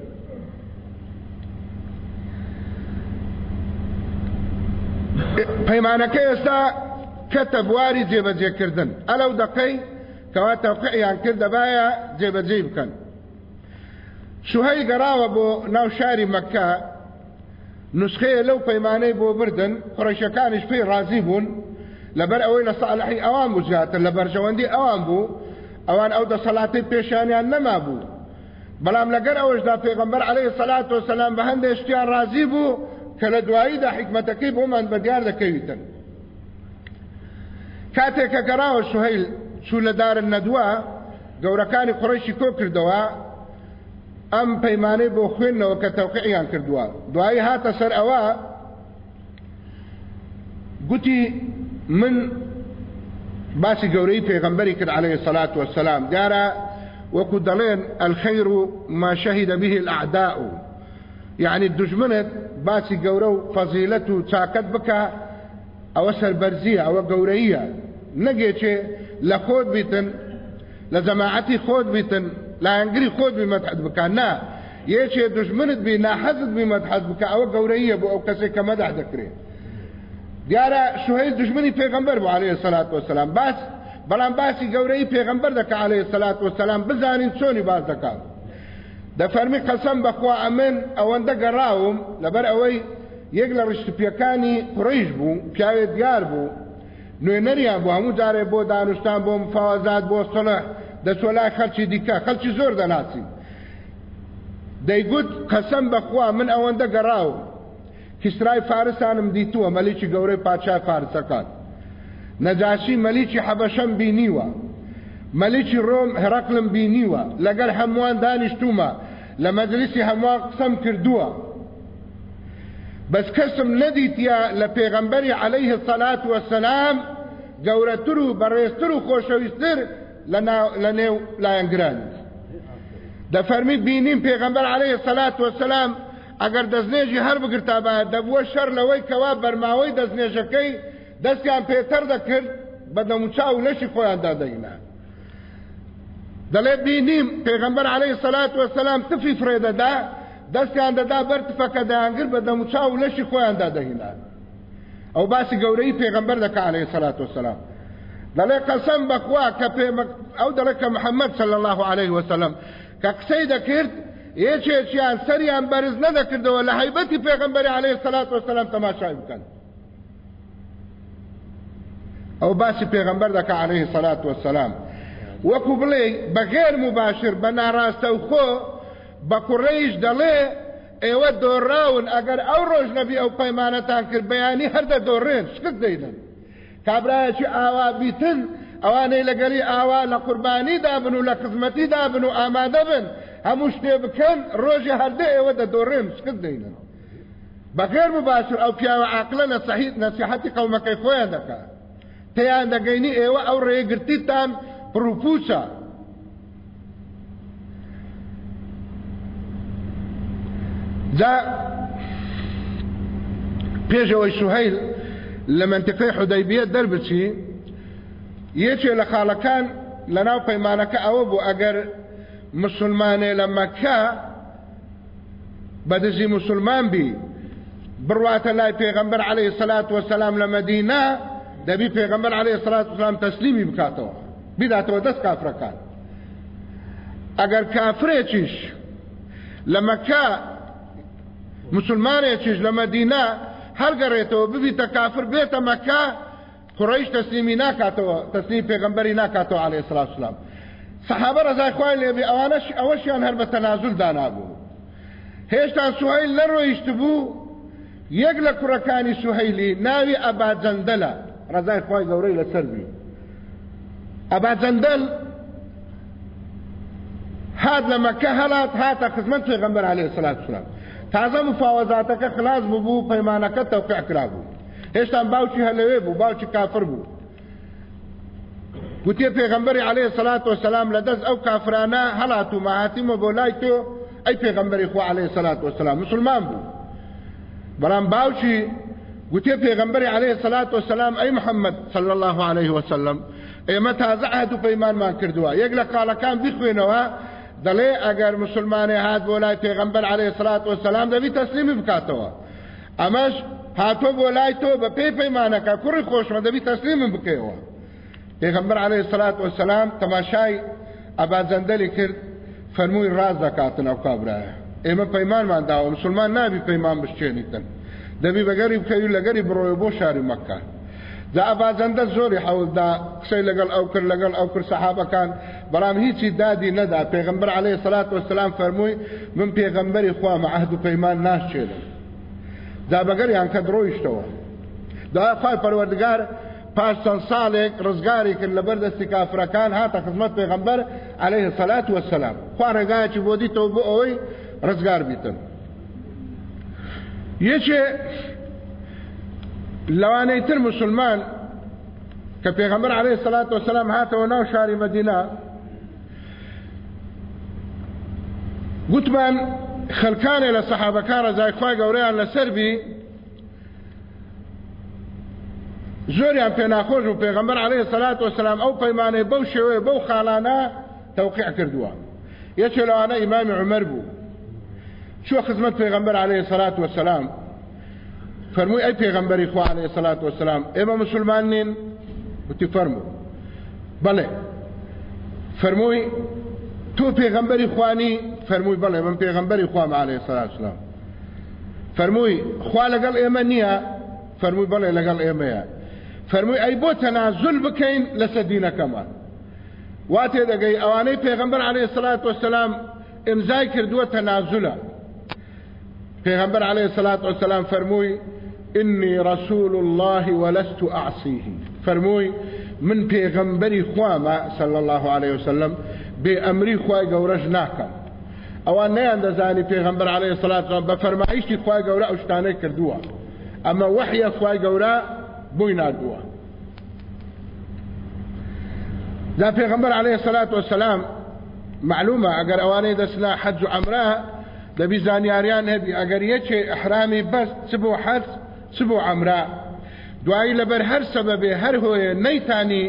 پەیمانەکە ئێستا کەتە بواری جێبەجێکردن ئەلەو دەقەی کەوا تەوقعیان کرد دەبایە جێبەجێ بکەن شوهەی گەڕاوە بۆ ناو شاری مەکە نسخەیە لەو پەیمانەی بۆ بردن قڕیشەکانیش پێی ڕازی بوون لەبەر ئەوەی لە ساڵحی ئەوان بجاتن لە بەرژەوەندی ئەوان بوو ئەوان ئەو دەسەڵاتی پێشانیان نەما بوو. بەڵام لەگەر ئەوەشدا پێغمبەر عليه سەلات و سەسلام بە هەندێک شتیان ڕازی بوو کە لە دواییدا حکمەتەکەی بۆمان بەدیار دەکەویتن. کاتێککە گەڕاوە شوهیل چوو لە دارن نەدووە گەورەکانی قڕیشی کۆ کردەوە ئەم پەیمانەی بۆ خوێندنەوە کە تەوقعیان کردووە دوایی هاتە سەر ئەوە گوتی من باسی گەورەی پێغمبەری کرد عليه الصلاة والسلام. دیارە وەکو دەڵێن الخير ما شهد به الأعداء. يعني دژمنت باسی گەورە و فەزیلەت و چاکەت بکە ئەوە سەربەرزیە ئەوە گەورەیە نەگێچێ لە خۆت بیتن لە جەماعەتی خۆت بیتن. لایەنگری خۆت بی مەدحەت بکە نا یەکێ دوژمنت بی ناحەزت بی مەدحەت بکە ئەوە گەورەیە بۆ ئەو کەسێک کە مەدح دەکرێت دیارە سوهەیل دوژمنی پێغمبەر بوو عليه الصلاة والسلام بەس بەڵام باسی گەورەی پێغمبەر دەکە عليه الصلاة والسلام بزانین چۆنی باس دەکات دەفەرمی قەسەم بەخوا ئەمن ئەوەندە گەڕاوم لەبەر ئەوەی یەک لە ڕشتپیەکانی قڕیش بوو پیاوێت دیار بوو نوێنەریان بوو هەموو جارێ بۆ دانوستان بۆ مفاوەزات بۆ سڵح د څولا خلچ دیکا خلچ زور د ناسي دایګوت قسم بخوا من اونده ګراو کسرای فارسانم دیتو ملي چې ګوره پاچا فارسکان نجاشی ملي چې حبشم بینیوا ملي چې روم هرقلم بینیوا لګل حموان دانشتوما لمجلس حموان قسم کردوه. بس قسم ندیتیا لپیغمبر علیه الصلاة والسلام گورترو برسترو خوشویستر لنو لاینگران ده فرمی بینیم پیغمبر علیه الصلاة والسلام اگر دزنیجی هر بگرتا باید دبوه شر لوی کوا برماوی دزنیجکی دستیان پیتر دکرد بدموچاو لشی خویان داده اینا دلی بینیم پیغمبر علیه الصلاة والسلام تفی فریده ده دستیان دادا بر تفکه دهانگر بدموچاو لشی خویان داده اینا او باسی گورهی پیغمبر دکا علیه الصلاة والسلام وەسەلام دەڵێ قەسەم بەخوا کە ئەو دەڵێ کە محەممەد صلى الله عليه وسلم. کە قسەی دەکرد یەکێکیان سەریان بەرز نەدەکردەوە لە حیبەتی پێغمبەری عليه سلات وسلام تەماشای بکەن ئەو باسی پێغمبەر دەکە عليه سلات وسلام وەکو بڵێ بەغێر مباشر بە ناڕاستە و خۆ بە کوڕەیش دەڵێ ئێوە دۆڕاون ئەگەر ئەو ڕۆژ نەبی ئەو پەیمانەتان کرد بەیانی هەردە دۆڕێن شکت دەیدن کابراایەکی ئاوا بیتن ئەوانەی لەگەری ئاوا لە قوربانی دابن و لە خزمەتی دابن و ئامادە بن. هەموو شتێ بکەن ڕۆژی هەردە ئێوە دەدۆڕێن شکت دەینن. بەغێر مباشر ئەو پیاوە عقلە لە سەحیت نەسیحەتی قەومەکەی خۆیان دەکات پێیان دەگەینی ئێوە ئەو جا پێشەوەی سوهیل لە منتقی حودەیبیە دەربچی یەکێ لە خاڵەکان لە ناو پەیمانەکە ئەوە بوو ئەگەر مسلمانێ لە مەکە بەدزی مسلمان بی بڕواتە لای پێغەمبەر عليه سلات وسلام لە مدینە دەبی پێغەمبەر عليه سلات وسلام تەسلیمی بکاتەوە بیداتەوە دەست کافرەکان ئەگەر کافرێکیش لە مەکە مسلمانێکیش لە مدینە هەرگەڕێتەوە ببیتە کافر بێتە مەکە قڕیش تەسلیمی ناکاتەوە تەسلیم پێغەمبەری ناکاتەوە عليه سلات وسلام سەحابە ڕزای خوای لێبی ئەوانەش ئەوەشیان هەر بە تەنازل دانابوو. هێشتا سوهیل نەڕۆیشت بوو یەک لە کوڕەکانی سوهیلی ناوی ئەباجەندەلە ڕزای خی گەورەی لەسەر بی. ئەبا جەندەل هات لە مەکە هەلات هاتە خزمەت پێغەمبەر عليه الصلاة والسلام تازە مفاوەزاتەکە خلاص بوو پەیمانەکە تەوقیع کرا بوو هێشتا باوکی هەر لەوێ بوو باوکی کافر بوو گوتێ پێغەمبەری عليه الصلاة والسلام لەدەست ئەو کافرانە هەڵاتووم هاتیمە بۆ لای تۆ ئەی پێغەمبەری خوا عليه الصلاة والسلام مسلمان بوو بەڵام باوکی گوتێ پێغەمبەری عليه الصلاة والسلام ئەی محەممەد صلى الله عليه وسلم ئێمە تازە عهد و پەیمانمان کردووە یەک لە قاڵەکان بخوێنەوە دەڵێ ئەگەر مسلمانێ هات بۆ لای پێغەمبەر عليه سلات وسلام دەبی تەسلیمی بکاتەوە ئەمەش هاتۆ بۆ لای تۆ بە پێی پەیمانەکە کوڕی خۆشمە دەبی تەسلیمم بکەیەوە پێغەمبەر عليه سلات وسلام تەماشای ئەبازەندەلی کرد فەرمووی ڕاز دەکاتن ئەو کابرایە ئێمە پەیمانمان داوە مسلمان نابی پەیمان بشتێنیتن دەبی بەگەری بکەوی لەگەری بڕۆی بۆ شاری مەکە دا ئەبازەندە زۆری حەوڵدا قسەی لەگەڵ ئەو کرد لەگەڵ ئەو کرد سەحابەکان. بەڵام هیچی دادی نەدا. پێغمبەر عليه سلات وسلام فەرمووی من پێغمبەری خوا مەعهد و پەیمان ناشێنم دا بەگەریان کە درۆیشتەوە. دا خی پەروەردگار پاش چەند ساڵێک ڕزگاری کرد لە بەردەستی کافرەکان هاتە خزمەت پێغمبەر عليه سلات وسلام خوا ڕێگایەکی بۆ دیتەوە بۆ ئەوەی ڕزگار بیتن. یەکێ لەوانەی تر مسلمان کە عليه سلات وسلام هاتەوە ناو شاری مدینە گوتمان خەلکانێ لە سەحابەکان ڕزای خوای گەورەیان لەسەر بی زۆریان پێ ناخۆش و پێغەمبەر عليه سلات وسلام ئەو پەیمانەی بەو شێوەیە بەو خاڵانە تەوقیع کردووە یەکێ لەوانە ئیمامی عمەر بوو شو خزمت پێغەمبەر عليه سلات فەرمووی ئەی پێغەمبەری خوا عليه سلات وسلام ئێمە مسلمان نین وتی فەرموو بەڵێ فەرمووی تۆ پێغەمبەری خوانی فەرمووی بەڵێ من پێغەمبەری خوام عليه سلات وسلام فەرمووی خوا لەگەڵ ئێمە نییە فەرمووی بەڵێ لەگەڵ ئێمەیە فەرمووی ئەی بۆ تەنازل بکەین لەسەر دینەکەمان وا تێدەگەی ئەوانەی پێغەمبەر عليه سلات وسلام ئمزای کردووە تەنازلە پێغەمبەر عليه سلات وسلام فەرمووی إني رسول الله ولست أعصيه. فرموي من پیغمبری خوامه صلى الله عليه وسلم بأمري خواهي قورش ناكم ئەوان نیان دەزانی پێغمبەر عليه بە فەرمایشتی خخوای گەورە ئەو شتانەی کردووە ئەمە وحیە خخوای گەورە بووی نردووە دا پێغمبەر عليه سلات وسلام معلومە ئەگەر ئەوانەی دەستنا حەج و ئەمرا دەبی زانیاریان هەبی ئەگەر یەکێ ئەحرامی بەست چ بۆ حەج سبو عمرا؟ دوایی لەبەر هەر سەبەبێ هەر هۆیە نەیتانی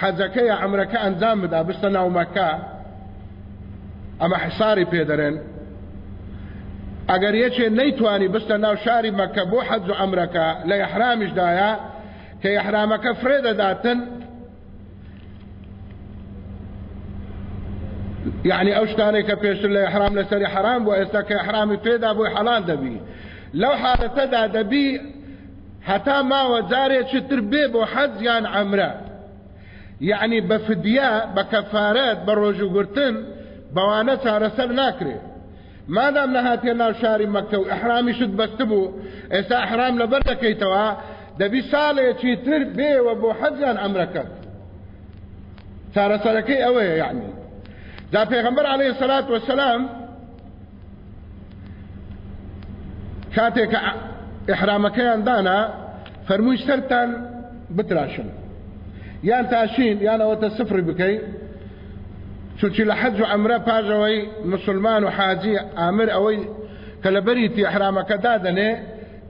حەزەکەی عمرەکە ئەنجام بدا بستە ناو مەکە ئەمە حساری پێدەرێن ئەگەر یەکێ نەیتوانی بستە ناو شاری مەکە بۆ حەز و ئەمرەکە لە یحرامیشدایە کە یحرامەکە فرێدەداتن يعني ئەو شتانێک کە پێشتر لە حرام لەسەری حرام بۆ ئێستا کە حرامی پێدا بۆی حەڵال دەبی لەو حالەتەدا دەبی هەتا ماوە جارێکی تر بێ بۆ حەزیان عەمرە یعنی بە فدیا بە کەفارەت بە ڕۆژوگرتن بەوانە چارەسەر ناکرێت مادام نەهاتێ ناو شاری مەکە و ئەحرامی شت بەست بوو ئێستا ئەحرام لەبەر دەکەیتەوە دەبی ساڵێکی تر بێوە بۆ حەزیان ئەمرەکەت چارەسەرەکەی ئەوەیە یعنی دا پێغەمبەر عليه سلات وسلام کاتێک ئحرامەکەیان دانا فەرمووی سەرتان بتراشن. یان تاشین یان ئەوەتە سفری بکەی چونچی لە حەج و ئەمرە مسلمان و حاجی ئامر ئەوەی کە لە بەریتی ئەحرامەکەدا دەنێ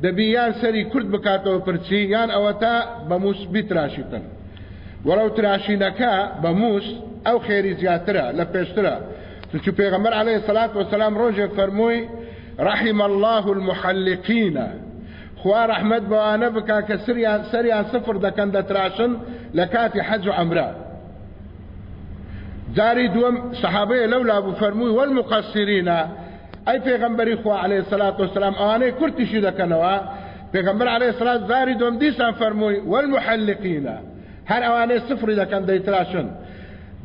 دەبی یان سەری کورد بکاتەوە پرچی یان تا بە مووس بیتراشیتن وەرەو تراشینەکە بە مووس ئەو خێری زیاترە لە پێشترە چونچ پێغەمبەر عليه الصلاة والسلام ڕۆژێ فەرمووی رحم الله المحلقين. خوا رحمت بەوانە بکا کە سریان سەریان سفر دەکەن دەتراشن لە کاتی حەج و عەمرە جاری دووەم سەحابەیە لەولا بوو فەرمووی والمقصرینە ئەی عليه الصلاة والسلام ئەوانەی کورتیشی دەکەنەوە. پێغەمبەر عليه الصلاة جاری دووەم دیسان فەرمووی والمحلقینە هەر ئەوانەی سفری دەکەن دەیتراشن.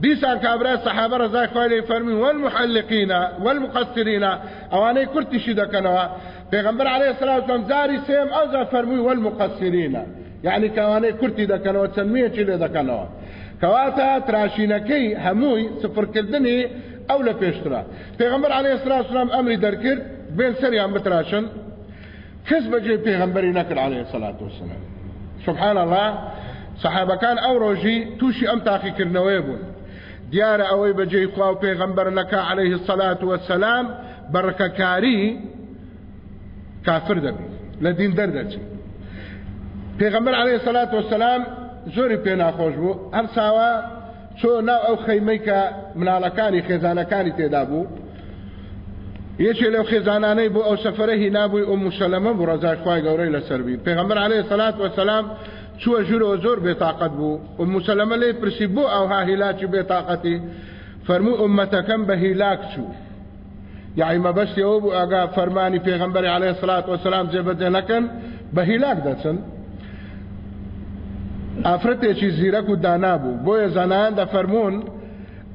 دیسان کابرا صحابة رضای خوای فرمی والمحلقین والمقصرین اوانه کرتشی دکنوا پیغمبر علیه الصلاة والسلام زاری سیم أو ذا فرمی والمقصرین يعني كوانه کرتی دکنوا تنمیه چی دکنوا کواتا تراشینکی هموی سفر کردنی أو لپیشترا پیغمبر علیه الصلاة والسلام أمر درکر بین سریان بتراشن کس بجی پیغمبری نکر علیه الصلاة والسلام. سبحان الله. صحابة كان أو روجي توشي أم تاخي كرنوي دیارە ئەوەی بەجێی خوا و پێغەمبەر نەکە عليه الصلاة والسلام بەڕکەکاری کافر دەبی لە دین دەردەچی. پێغەمبەر عليه الصلاة والسلام زۆری پێ ناخۆش بوو هەر ساوە چۆ ناو ئەو خەیمەی کە مناڵەکانی خێزانەکانی تێدا بوو یەکێ لەو خێزانانەی بۆ ئەو سەفرە هی نۆبەی ئوم سەلەمە بوو ڕەزای خوای گەورەی لەسەر بێ پێغەمبەر عليه الصلاة والسلام چووە ژورەوە زۆر بێتاقەت بوو ئوم سەلەمە لێ پرسی بۆ ئەوها هیلاکی بێتاقەتی فەرموو ئومەتەکەم بە هیلاک چوو یعنی مەبەستیەوە بوو ئەگەر فەرمانی پێغەمبەری عليه الصلاة والسلام جێبەجێ نەکەن بە هیلاک دەچن ئافرەتێکی زیرەک و دانا بوو بۆیە زانایان دەفەرمونون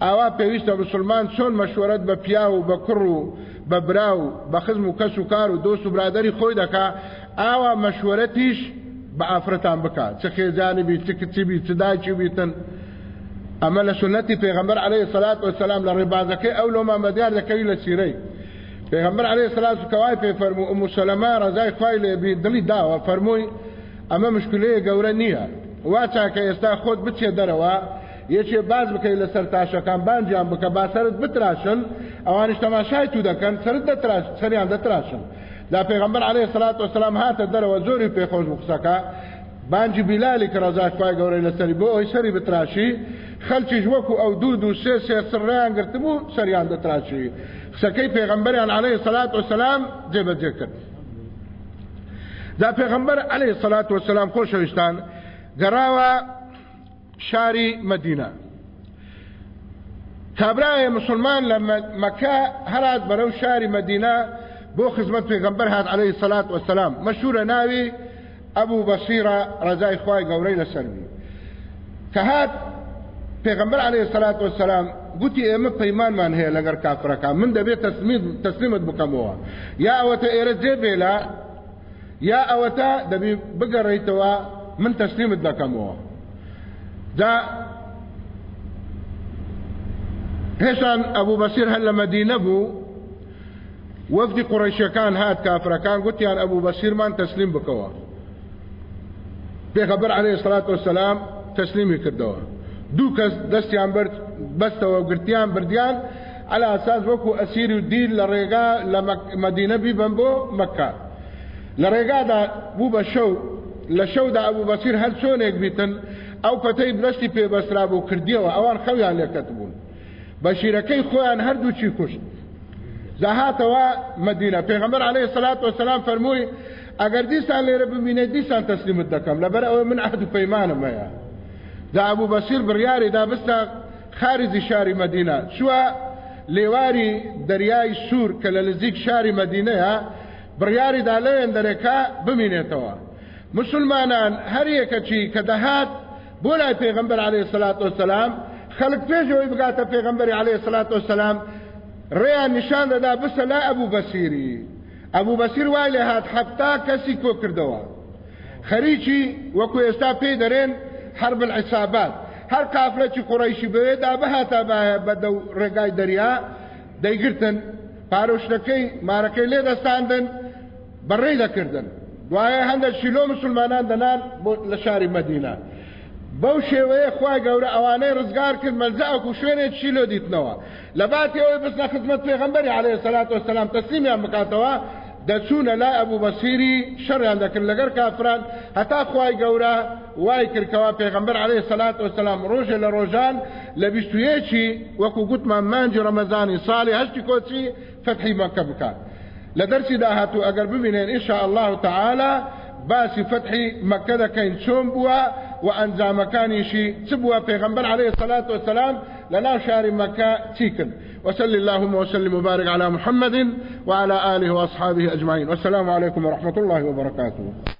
ئاوا پێویستە مسلمان چۆن مەشورەت بە پیا و بە کوڕ و بە برا و بە خزم و کەس و کار و و برادری خۆی دەکا ئاوا مەشورەتیش بە ئافرەتان بکات چ خێزانی بی چ کچی بی چ دایکی بیتن ئەمە لە سنەتی پێغەمبەر عليه الصلاة والسلام ئەو لۆمان بەدیار دەکەوی لە سیرەی پێغەمبەر عليه الصلاة والسلام پێ فەرموو ئوم سەلەمە ڕزای خوای لێبی دڵی داوە فەرمووی ئەمە مشکلەیە گەورە نییە وا چاکە ئێستا خۆت بچێ دەرەوە یەکێ باز بکەی لەسەر تاشەکان بانجیان بکە با سرت بتراشن. ئەوانش تەماشای تو دەکەن سرت دەتراش سەریان دەتراشن دا پیغمبر علیه الصلاۃ والسلام هاته در وزوري په خوځ مخسکا باندې بلال کرزا کوي ګورې لسري به سری بتراشي خلچ جوکو او دود او سه سه سران ګرتمو سریان د تراشي خسکی پیغمبر علیه الصلاۃ والسلام جبه ذکر دا پیغمبر علیه الصلاۃ والسلام خوشوشتان ګراوه شاری مدینه. کابرای مسلمان لما مکه هرات برو شاری مدینه بو خزمت پیغمبر هات علیه الصلاة والسلام مشهور ناوی ابو بصیره رضای خوای گوری لسرمی که هات پیغمبر علیه الصلاة والسلام گوتی ئێمە پەیمانمان هەیە لەگەر کافرەکە. من دەبێت تەسلیمت بکەمەوە. یا ئەوەتە ئێرە جێبێلا یا ئەوەتە دەبی بگەڕیتەوە من تەسلیمت دەکەمەوە. دا هێشان ئەبوو بەسیر هەر لە مەدینە بوو وەفدی قڕیشەکان هات کافرەکان گوتیان ئەبوو بەسیرمان تەسلیم بکەوە. پێغەبەر عليه الصلاة والسلام تەسلیمی کردەوە. دوو کەس دەستیان برد بەستەوە گرتیان بردیان على أساس وەکو ئەسیری و دیر لە ڕێگا لە مدینە بیبن بۆ مەکە. لە ڕێگادا بوو بە شەو لە شەودا ئەبوو بەسیر هەر چۆنێک بیتن ئەو پەتەی برشتی پێبەسترا بوو کردیەوە ئەوان خەویان لێکەت بوون. بەشیرەکەی خۆیان هەردووچی کوشت. زهاتەوە مدینە پێغەمبەر عليه الصلاة والسلام فەرمووی ئەگەر دیسان لێرە ببینێ دیسان تەسلیمت دەکەم. لەبەر ئەوە من عهد و پەیمانم هەیە. دا ئەبوو بەسیر بڕیاری دا بستە خارجی شاری مدینە. چووە لێواری دەریای سوور کە لە نزیک شاری مدینەیە بڕیاری دا لەوێن دەرێکا بمینێتەوە. مسلمانان هەر یەکەچی کە دەهات بۆ لای پێغمبەر عليه الصلاة والسلام خەڵک پێشەوەی بگاتە پێغمبەری عليه الصلاة والسلام ڕێیان نیشان دەدا بسە لا بەسیری ئەبوو بەسیر وای لێ هات حتا کەسی کۆ کردەوە خەریکی وەکو ئێستا پێی دەرێن حرب العسابات هەر کافرەی قوڕیشی بوێدا بەهاتە بە دەو ڕێگای دەریا دەیگرتن پارۆشتەکەی مارەکەی لێ دەستاندن بەڕێی دەکردن دوایە هەندێک شیلۆ مسلمانان دەنان لە شاری مدینە بەو شێوەیە خی گەورە ئەوانەی ڕزگار کرد مەلزەک و شوێنێک چیلۆ دیتنەوە؟ لە باتی ئەوەی بستە خزمەت پێغمبەری عليه سلات وسلام تەسلیمیان بکاتەوە دەچوونە لا ئەبوو بەسیری شەڕیان دەکرد لەگەر کافران هەتا خی گەورە وای کردکەوە پێغمبەر عليه سلات وسلام ڕۆژێ لە ڕۆژان لە بیستویەکی وەکو گوتمان مانجی ڕەمەزانی ساڵی هەشتی کۆچی فتحی مەکە بکات لە دەرسی داهاتوو ئەگەر ببینێن ئینشاء الله تعالى باسی فتحی مەکە دەکەین چۆن بووە و ئەنجامەکانیشی چ بووە پێغمبەر عليه الصلاة والسلام لنا شار مكة تيكن. وسل اللهم وسلم وبارك على محمد وعلى آله وأصحابه أجمعين. والسلام عليكم ورحمة الله وبركاته.